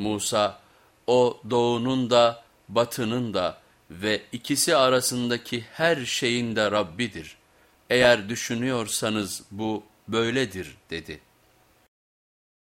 Musa, o doğunun da batının da ve ikisi arasındaki her şeyin de Rabbidir. Eğer düşünüyorsanız bu böyledir dedi.